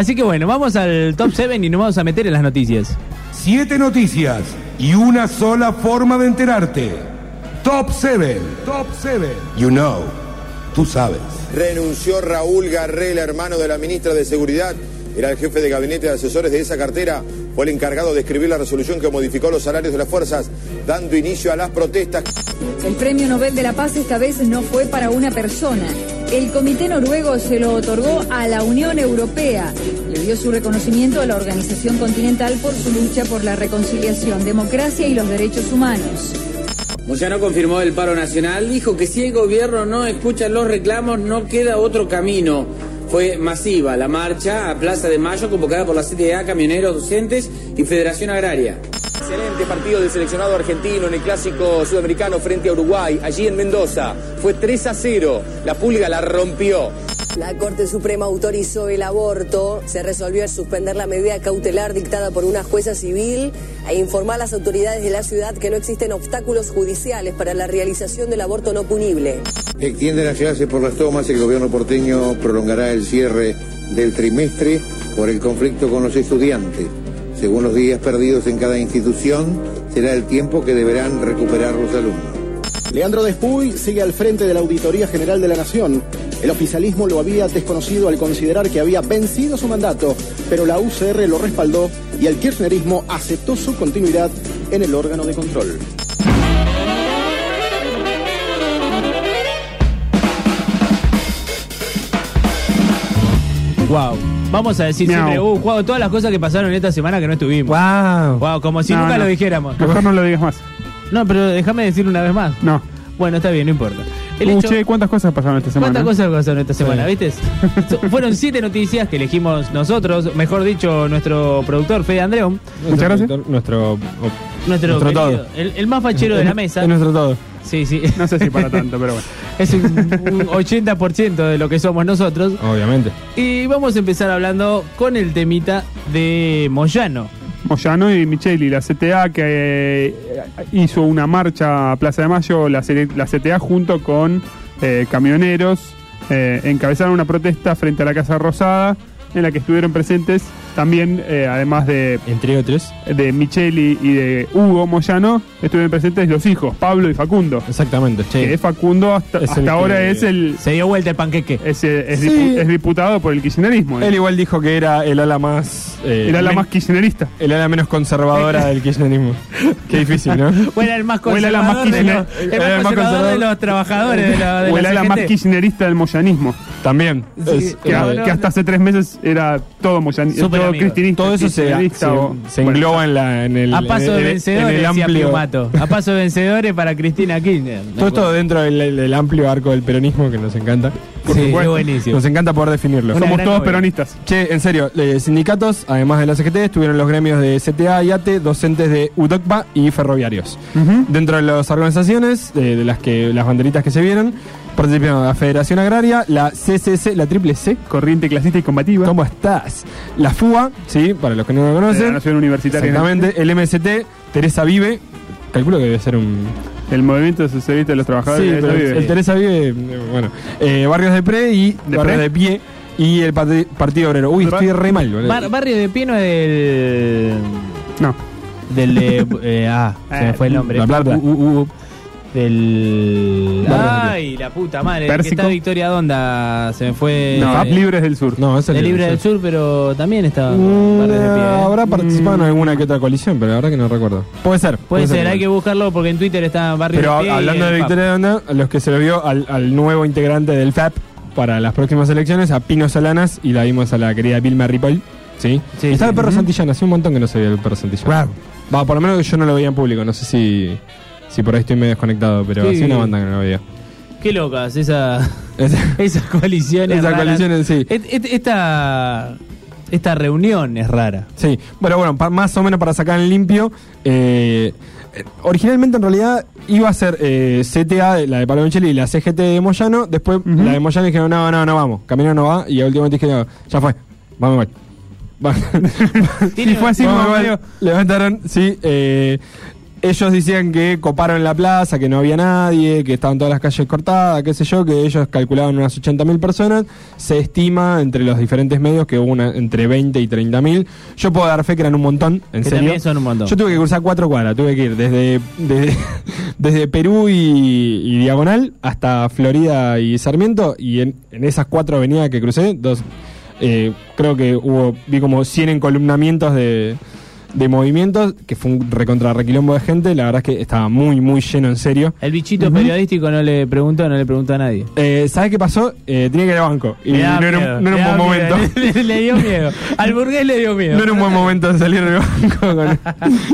Así que bueno, vamos al top 7 y nos vamos a meter en las noticias. Siete noticias y una sola forma de enterarte. Top 7. Top 7. You know. Tú sabes. Renunció Raúl Garrel, hermano de la ministra de Seguridad. Era el jefe de gabinete de asesores de esa cartera. Fue el encargado de escribir la resolución que modificó los salarios de las fuerzas, dando inicio a las protestas. El premio Nobel de la Paz esta vez no fue para una persona. El comité noruego se lo otorgó a la Unión Europea. Le dio su reconocimiento a la organización continental por su lucha por la reconciliación, democracia y los derechos humanos. Moyano confirmó el paro nacional, dijo que si el gobierno no escucha los reclamos no queda otro camino. Fue masiva la marcha a Plaza de Mayo convocada por la CTA, camioneros, docentes y Federación Agraria. Excelente partido del seleccionado argentino en el clásico sudamericano frente a Uruguay, allí en Mendoza. Fue 3 a 0. La pulga la rompió. La Corte Suprema autorizó el aborto. Se resolvió suspender la medida cautelar dictada por una jueza civil e informar a las autoridades de la ciudad que no existen obstáculos judiciales para la realización del aborto no punible. Extiende las clases por las tomas. El gobierno porteño prolongará el cierre del trimestre por el conflicto con los estudiantes. Según los días perdidos en cada institución, será el tiempo que deberán recuperar los alumnos. Leandro Despuy sigue al frente de la Auditoría General de la Nación. El oficialismo lo había desconocido al considerar que había vencido su mandato, pero la UCR lo respaldó y el kirchnerismo aceptó su continuidad en el órgano de control. Wow. Vamos a decir Miau. siempre, uh, wow, todas las cosas que pasaron esta semana que no estuvimos. Wow. Wow, como si No, nunca no. lo dijéramos. Mejor no lo digas más. No, pero déjame decirlo una vez más. No. Bueno, está bien, no importa. El Uh, hecho- che, ¿cuántas cosas pasaron esta semana? ¿Cuántas cosas pasaron esta semana, Sí. viste? So- Fueron siete noticias que elegimos nosotros, mejor dicho, nuestro productor Fede Andreón. Muchas gracias. Nuestro, Nuestro, Nuestro querido- todo. El, el más fachero de la mesa. Es nuestro todo. Sí, sí. No sé si para tanto, pero bueno. Es un, un 80% de lo que somos nosotros. Obviamente. Y vamos a empezar hablando con el temita de Moyano. Moyano y Micheli, la CTA que eh, hizo una marcha a Plaza de Mayo, la, CTA junto con eh, camioneros, eh, encabezaron una protesta frente a la Casa Rosada en la que estuvieron presentes también, eh, además de, Entre otros. de Micheli y de Hugo Moyano, estuvieron presentes los hijos, Pablo y Facundo. Exactamente. Que es Facundo hasta, Es hasta el ahora que- es el Se dio vuelta el panqueque. es, es Sí. dipu- es diputado por el kirchnerismo. eh. Él igual dijo que era el ala más. eh, Era la men- más kirchnerista. El ala menos conservadora del kirchnerismo. Qué difícil, ¿no? O era el más O era la más conservador, de, los, el era más el más conservador de conservador. los trabajadores de la, de o la era la más kirchnerista del moyanismo. También. Es- que, No, no, que hasta hace tres meses era todo moyanista, Súper todo cristinista. todo eso se, se, o- se bueno, engloba en, la, en el. A paso de vencedores, en el decía amplio. Piumato. A paso de vencedores para Cristina Kirchner. Todo esto dentro del, del amplio arco del peronismo que nos encanta. Por sí, supuesto. es buenísimo. Nos encanta poder definirlo. Una Somos gran todos novela. peronistas. Che, en serio, eh, sindicatos, además de la CGT, estuvieron los gremios de CTA y ATE, docentes de UDOCPA y ferroviarios. Dentro de las organizaciones, eh, de las que las banderitas que se vieron, participaron la Federación Agraria, la CCC, la Triple C. Corriente clasista y combativa. ¿Cómo estás? La FUA, sí, para los que no lo de la conocen. Nación Universitaria. Exactamente. El MST, Teresa Vive. Calculo que debe ser un. El Movimiento Socialista de los Trabajadores. Sí, pero Vive. el Teresa Vive, eh, bueno. Eh, Barrios de Pre y ¿De Barrios Pre? de Pie. Y el Partido Obrero. Uy, estoy re mal, boludo. Bar- barrio de Pie no es del. No. Del de. eh, ah, se me fue el nombre. La Plata. Uh, uh, uh, del. De Ay, la puta madre. el Que Pérsico. está Victoria Donda. Se me fue. No, eh, Libres del Sur. No, ese de es Libre del Sur, pero también está. Mm, Barrios de Pie. ¿eh? Habrá participado en alguna que otra coalición, pero la verdad que no recuerdo. Puede ser. Puede ser, hay que buscarlo porque en Twitter está Barrio Pero de Pie. y hablando de. Victoria Donda, a los que se lo vio al, al nuevo integrante del FAP para las próximas elecciones, a Pino Solanas, y la vimos a la querida Vilma Ripoll. ¿sí? Sí, Está sí. el perro Santillana, hace un montón que no se veía el perro Santillana. Va, por lo menos que yo no lo veía en público, no sé si, si por ahí estoy medio desconectado, pero Sí. hacía una banda que no lo veía. Qué locas esa, Esa- esas coaliciones. Esas coaliciones, sí. Et- et- Esta, esta reunión es rara. Sí, bueno, bueno, pa- más o menos para sacar en limpio. eh, eh, originalmente en realidad iba a ser eh, CTA, la de Palo Micheli y la CGT de Moyano. Después la de Moyano dijeron, no, no, no vamos, Camino no va. Y a último dijeron, ya fue, vamos igual. Va- Tiene- fue así Vamos medio- Levantaron, sí. eh, ellos decían que coparon la plaza, que no había nadie, que estaban todas las calles cortadas, qué sé yo, que ellos calculaban unas 80.000 personas. Se estima entre los diferentes medios que hubo una, entre 20 y 30.000. Yo puedo dar fe que eran un montón, en Que serio. son un montón. Yo tuve que cruzar cuatro cuadras, tuve que ir desde, desde, desde Perú y, y Diagonal hasta Florida y Sarmiento. Y en, en esas cuatro avenidas que crucé, dos, eh, creo que hubo, vi como 100 encolumnamientos de, de movimientos, que fue un recontra requilombo de gente. La verdad es que estaba muy, muy lleno, en serio. El bichito periodístico no le preguntó, no le preguntó a nadie. Eh, ¿Sabes qué pasó? Eh, tenía que ir al banco. Y no era, miedo, un- no era le un da buen miedo, momento. Le, le dio miedo. Al burgués le dio miedo. No era un buen momento de salir del banco con-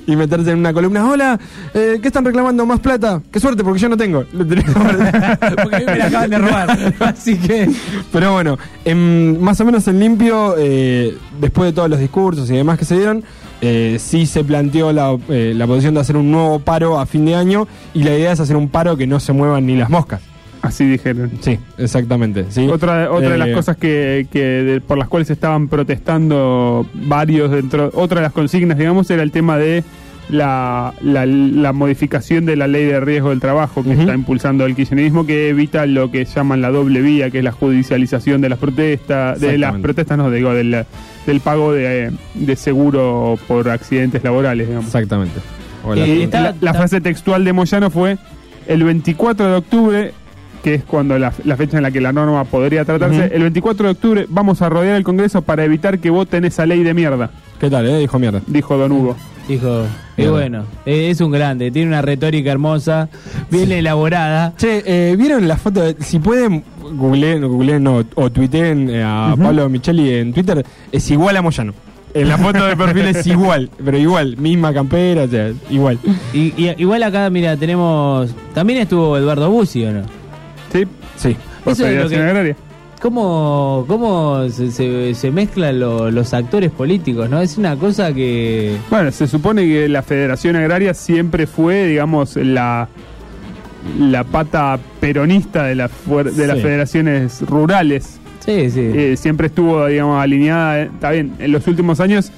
y meterse en una columna. Hola, eh, ¿qué están reclamando? ¿Más plata? Qué suerte, porque yo no tengo. Porque a mí me la acaban de robar. Así que. Pero bueno, en- más o menos en limpio, eh, después de todos los discursos y demás que se dieron, eh, sí se planteó la, eh, la posición de hacer un nuevo paro a fin de año y la idea es hacer un paro que no se muevan ni las moscas. Así dijeron. Sí, exactamente. ¿sí? Otra, otra de las Eh, cosas que, que de- por las cuales estaban protestando varios dentro, otra de las consignas, digamos, era el tema de la, la, la modificación de la ley de riesgo del trabajo que está impulsando el kirchnerismo, que evita lo que llaman la doble vía, que es la judicialización de las protestas, de las protestas, no, digo, del, del pago de, de seguro por accidentes laborales, digamos. Exactamente. Y Hola. Eh, está- la, la está- frase textual de Moyano fue el 24 de octubre, que es cuando la, la fecha en la que la norma podría tratarse, el 24 de octubre vamos a rodear el Congreso para evitar que voten esa ley de mierda, ¿Qué tal, eh? Dijo mierda. dijo Don Hugo. Dijo, y bueno, eh, es un grande, tiene una retórica hermosa, bien elaborada. Che, eh, ¿vieron la foto? de- si pueden, googleen, no, googleen, no, o tuiteen eh, a Pablo Micheli en Twitter, es igual a Moyano. En la foto de perfil es igual, pero igual, misma campera, o sea, igual. Y, y- igual acá, mira, tenemos. También estuvo Eduardo Bussi, ¿o no? ¿Sí? Sí. Por Eso es lo Federación que- Agraria. ¿Cómo, cómo se, se- se mezclan lo- los actores políticos, no? Es una cosa que. Bueno, se supone que la Federación Agraria siempre fue, digamos, la la pata peronista de, la de las federaciones rurales. Sí, sí. Eh, siempre estuvo, digamos, alineada. eh, Está bien, en los últimos años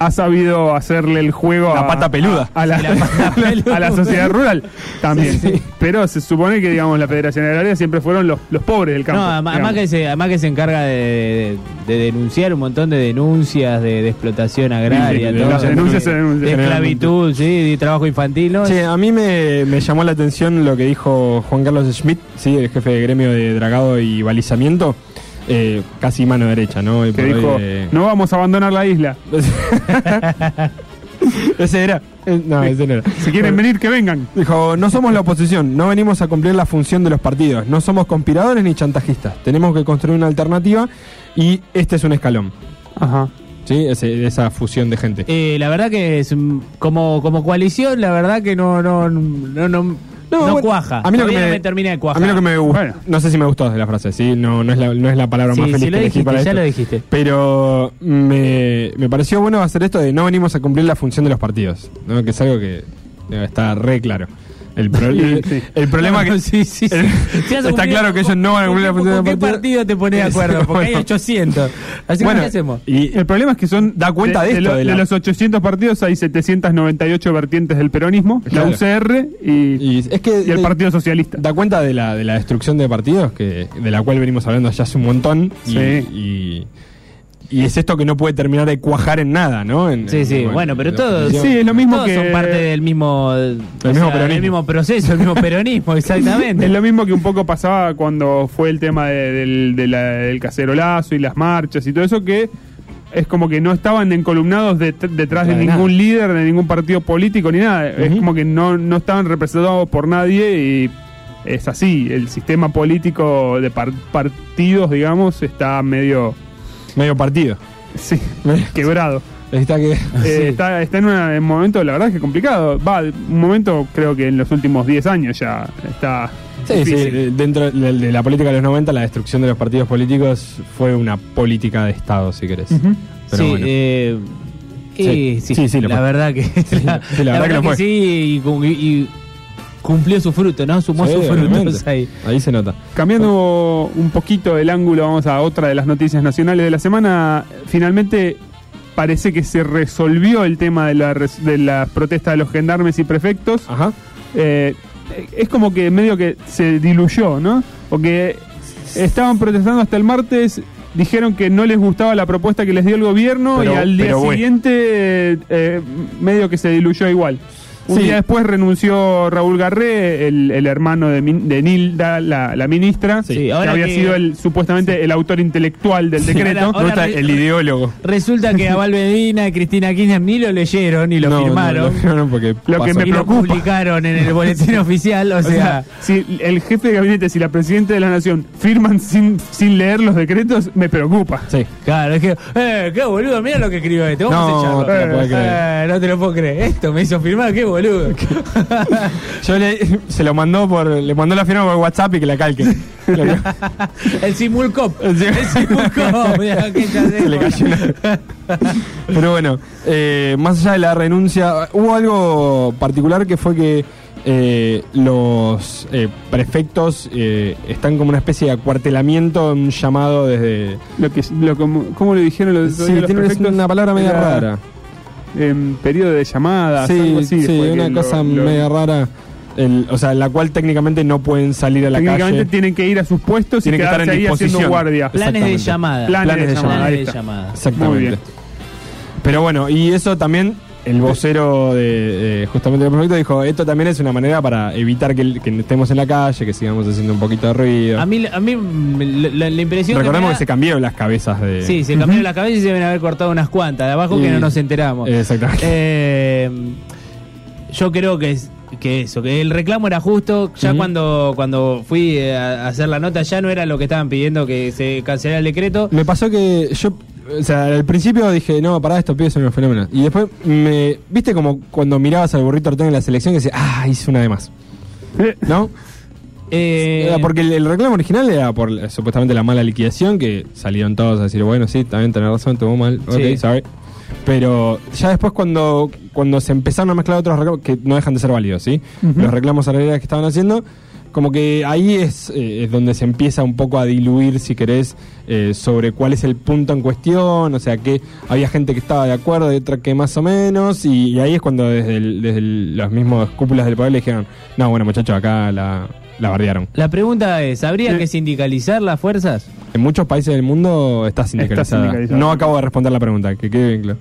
ha sabido hacerle el juego La a, pata peluda. a, a la, pata peluda. a la sociedad rural también. Sí, sí. Pero se supone que, digamos, la Federación Agraria siempre fueron los, los pobres del campo. No, además, digamos. que se, además que se encarga de, de- de denunciar un montón de denuncias de, de explotación agraria, Sí, de- de todo. las denuncias se denuncian. de esclavitud, sí, de trabajo infantil. ¿no? A mí me, me llamó la atención lo que dijo Juan Carlos Schmidt, sí, el jefe de gremio de dragado y balizamiento, eh, casi mano derecha, ¿no? Que hoy, dijo, eh, no vamos a abandonar la isla. ese era. eh, No, ese no era. Si quieren venir, que vengan. Dijo, no somos la oposición, no venimos a cumplir la función de los partidos, no somos conspiradores ni chantajistas, tenemos que construir una alternativa y este es un escalón, Ajá. ¿sí? Ese- esa fusión de gente. Eh, la verdad que es como, como coalición, la verdad que no, no, no, no, no bueno, cuaja. A mí lo que me, no me termina de A cuajar. mí lo que me Bueno. no sé si me gustó de la frase, ¿sí? No, no, es, la, no es la palabra Sí, más feliz sí lo que elegí dijiste, para ya esto. lo dijiste. Pero me, me pareció bueno hacer esto de no venimos a cumplir la función de los partidos, ¿no? que es algo que está re claro. El, pro- el, Sí. el problema No, que sí, sí, el- está claro que ellos no van a ¿con cumplir la función ¿Con del qué partido. partido te pones de acuerdo? Porque hay Bueno. 800. Así que, Bueno, ¿qué hacemos? y El problema es que son. Da cuenta de esto, lo- de la- los 800 partidos hay 798 vertientes del peronismo, Claro. la UCR y, y es que y el de- Partido Socialista. da cuenta de la, de la destrucción de partidos que de la cual venimos hablando ya hace un montón y, Sí. y, y es esto que no puede terminar de cuajar en nada, ¿no? En- Sí, en- sí, bueno, pero todos, Sí, es lo mismo todos que- son parte del mismo, el mismo peronismo. del mismo proceso, el mismo peronismo, exactamente. Es lo mismo que un poco pasaba cuando fue el tema de- del, de la- del cacerolazo y las marchas y todo eso, que es como que no estaban encolumnados det- detrás de de ningún nada. líder, de ningún partido político ni nada. Es como que no, no estaban representados por nadie y es así. El sistema político de par- partidos, digamos, está medio medio partido. sí, quebrado. Está que Eh, está, está en, una- en un momento, la verdad es que complicado. Va, un momento creo que en los últimos 10 años ya está. Sí, sí, difícil. eh, dentro de, de la política de los 90 la destrucción de los partidos políticos fue una política de Estado, si querés. Ujú. Pero sí, bueno. eh, Sí, y sí, sí, sí, lo la fue. verdad que la, sí, la verdad que sí y cumplió su fruto, ¿no? Sumó Sí, sus frutos ahí. Ahí se nota. Cambiando un poquito el ángulo, vamos a otra de las noticias nacionales de la semana. Finalmente, parece que se resolvió el tema de la, de la protesta de los gendarmes y prefectos. Ajá. Eh, es como que medio que se diluyó, ¿no? Porque estaban protestando hasta el martes, dijeron que no les gustaba la propuesta que les dio el gobierno Pero- y al día siguiente eh, medio que se diluyó igual. Un Sí. día después renunció Raúl Garré, el, el hermano de, Min- de Nilda, la, la ministra, Sí, que ahora había que- sido el, supuestamente el autor intelectual del decreto. ahora- re- el ideólogo. Resulta que a Valvedina y Cristina Kirchner ni lo leyeron ni lo No, firmaron. No, no, no, porque Lo que me y lo preocupa. publicaron en el boletín oficial, o O sea, sea, si el jefe de gabinete, si la presidenta de la nación firman sin, sin leer los decretos, me preocupa. Sí. claro, es que, eh, qué boludo, mira lo que escribió este, vamos No, a echarlo. lo. Eh, no te lo puedo creer, esto me hizo firmar, qué boludo. Yo le, se lo mandó por. Le mandó la firma por WhatsApp y que la calque. El Simulcop, el Simulcop, Se le época. cayó una- Pero bueno, eh, más allá de la renuncia, hubo algo particular que fue que eh, los eh, prefectos eh, están como una especie de acuartelamiento, un llamado desde... Lo que, lo, como, ¿Cómo le dijeron los, Sí, los tiene prefectos? una palabra media rara. En periodo de llamadas, algo Sí, así. sí, una cosa lo- lo- media rara. el- o sea, la cual técnicamente no pueden salir a la Técnicamente calle. tienen que ir a sus puestos Tienen y que estar en ahí haciendo disposición. guardia. Planes de llamada. Planes, Planes de de llamada. llamada. Exactamente. Muy bien. Pero bueno, y eso también, el vocero de, de justamente del proyecto dijo, esto también es una manera para evitar que, estemos en la calle, que sigamos haciendo un poquito de ruido. A mí, a mí la, la- impresión Recordemos que, da- se cambiaron las cabezas de... Sí, se cambiaron la cabeza y se deben haber cortado unas cuantas de abajo que no nos enteramos. Exactamente. Eh, yo creo que es que eso, que el reclamo era justo. Ya cuando, cuando fui a hacer la nota ya no era lo que estaban pidiendo que se cancelara el decreto. Me pasó que yo, o sea, al principio dije, no, pará, estos pibes son unos fenómenos. Y después me, viste como cuando mirabas al burrito Ortega en la selección que decía, ah, hice una de más. ¿No? Eh, Era porque el, el reclamo original era por eh, supuestamente la mala liquidación, que salieron todos a decir, bueno, sí, también tenés razón, tuvo mal, ok, Sí. sorry. Pero ya después cuando, cuando se empezaron a mezclar otros reclamos, que no dejan de ser válidos, ¿sí? Ujú. Los reclamos salariales que estaban haciendo, como que ahí es, eh, es donde se empieza un poco a diluir, si querés, eh, sobre cuál es el punto en cuestión, o sea, que había gente que estaba de acuerdo y otra que más o menos, y, y ahí es cuando desde, el- desde el- los mismos cúpulas del poder le dijeron, no, bueno muchachos, acá la, la bardearon. la pregunta es, ¿habría Sí. que sindicalizar las fuerzas? En muchos países del mundo está sindicalizada. sindicalizada. No acabo de responder la pregunta, que quede bien claro.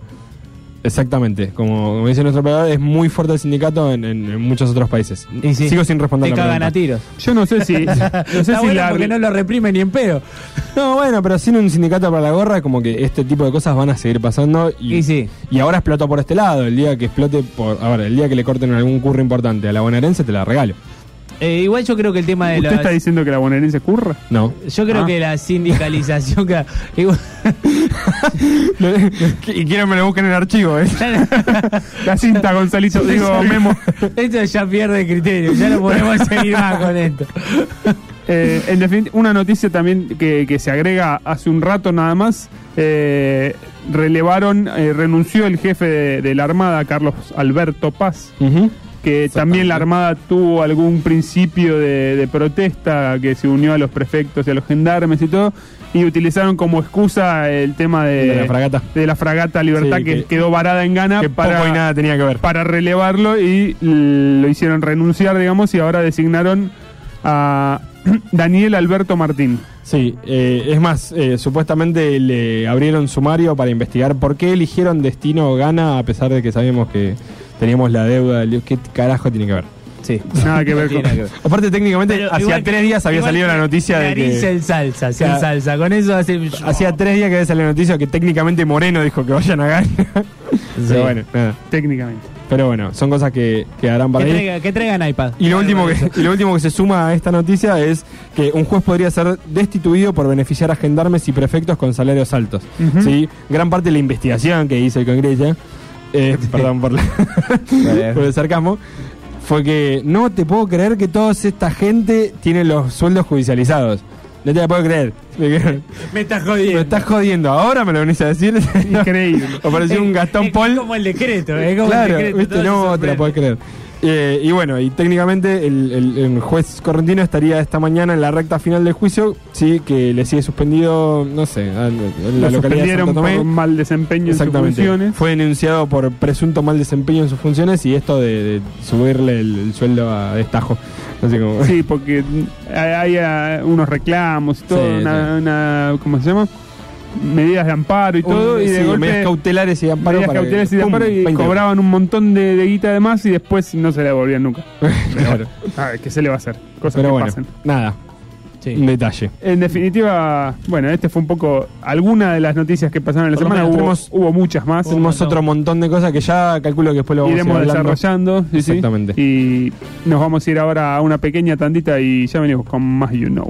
Exactamente, como, como dice nuestro operador, es muy fuerte el sindicato en, en- en muchos otros países. Y sí, Sigo sin responder Te la cagan a tiros. Yo no sé si. No sé Está si bueno la. porque no lo reprime ni en pedo. No, bueno, pero sin un sindicato para la gorra, como que este tipo de cosas van a seguir pasando. Y, Y sí. y ahora explotó por este lado. El día que explote por. A ver, el día que le corten algún curro importante a la bonaerense, te la regalo. Eh, igual yo creo que el tema de ¿Usted la... está diciendo que la bonaerense curra? No. Yo creo Ah. que la sindicalización... que- igual- y quiero que me lo busquen en el archivo, ¿eh? La cinta, Gonzalito. Digo, Memo. Esto ya pierde criterio, ya no podemos seguir más con esto. Eh, en definitiva, una noticia también que, que se agrega hace un rato nada más. eh, relevaron, eh, renunció el jefe de, de la Armada, Carlos Alberto Paz, Ujú. Que también la Armada tuvo algún principio de, de protesta, que se unió a los prefectos y a los gendarmes y todo, y utilizaron como excusa el tema de, De la fragata. de la fragata Libertad, Sí, que, que- quedó varada en Ghana Que para, poco y nada tenía que ver. para relevarlo y lo hicieron renunciar, digamos, y ahora designaron a Daniel Alberto Martín. Sí, eh, es más, eh, supuestamente le abrieron sumario para investigar por qué eligieron destino Gana a pesar de que sabíamos que teníamos la deuda. del- ¿Qué carajo tiene que ver? Sí. Nada que ver con- que ver. Aparte, técnicamente, Pero hacía igual que- tres días había igual salido que la noticia de que. en salsa, Claro. salsa. Con eso hace... Hacía tres días que había salido la noticia que técnicamente Moreno dijo que vayan a Gana. Pero bueno, nada. Técnicamente. Pero bueno, son cosas que, que harán Que, para ahí. traiga- que traigan iPad. Y lo, último que, y lo último que se suma a esta noticia es que un juez podría ser destituido por beneficiar a gendarmes y prefectos con salarios altos. Ujú. ¿sí? Gran parte de la investigación que hizo el Congreso, eh, perdón por, la- por el sarcasmo, fue que no te puedo creer que toda esta gente tiene los sueldos judicializados. No te la puedo creer. Me Me estás jodiendo. estás jodiendo. Ahora me lo venís a decir. Increíble. Apareció un Gastón Es Paul. como el decreto, es como Claro, el decreto. viste, no te la puedo creer. Eh, y bueno, y técnicamente el, el- el juez correntino estaría esta mañana en la recta final del juicio, sí, que le sigue suspendido, no sé, a- a la Lo localidad de suspendieron Santo Tomé. por mal desempeño en sus funciones. Fue denunciado por presunto mal desempeño en sus funciones y esto de, de subirle el, el sueldo a destajo. Sí, porque hay, hay, ah, unos reclamos y todo, Sí, una, una- ¿cómo se llama? Medidas de amparo y todo, Un- y de sí, golpe medidas cautelares y de amparo medidas para que- cautelares y de ¡pum! amparo y 20. cobraban un montón de, de guita de más y después no se la devolvían nunca. Claro. A ver, ¿qué se le va a hacer? Cosas Pero que bueno, pasan. nada. Sí. Un detalle. En definitiva, bueno, este fue un poco alguna de las noticias que pasaron en la Por semana. Hubo, tenemos- hubo muchas más. Tenemos otro montón de cosas que ya calculo que después lo vamos Iremos a ir desarrollando. sí, sí. Exactamente. Y nos vamos a ir ahora a una pequeña tandita y ya venimos con más You Know.